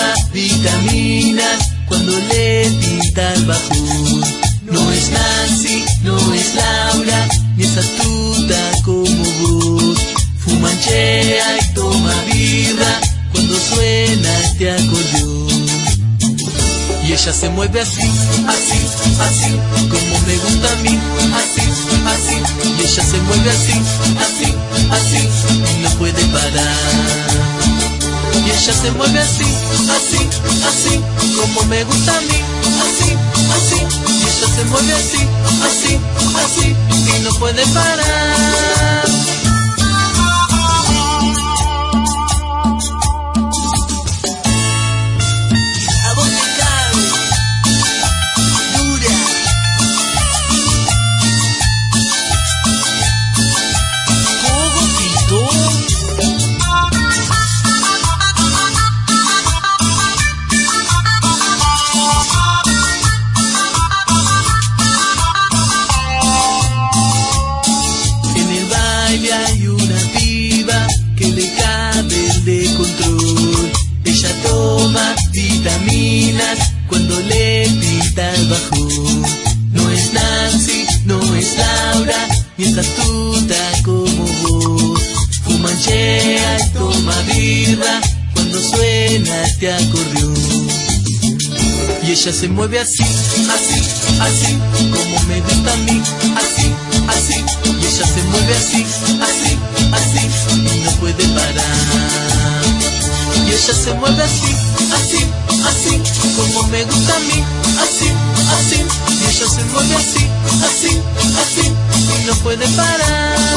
tomas vitaminas cuando le pinta el bajón. No es Nancy, no es Laura, ni es astuta como vos. Fuman chea y toma birra cuando suena este acordeón. Y ella se mueve así, así, así, como me gusta a mí, así, así. Y ella se mueve así, así, así ella se mueve así, así, así, como me gusta a mí, así, así. Ella se mueve así, así, así, y no puede parar. Ni es astuta como vos. Fumanchea y toma birra cuando suena este acordeón. Y ella se mueve así, así, así, como me gusta a mí, así, así. Y ella se mueve así, así, así, y no puede parar. Y ella se mueve así, así, así, como me gusta a mí, así, así. Y ella se mueve así, así, así, no puede parar.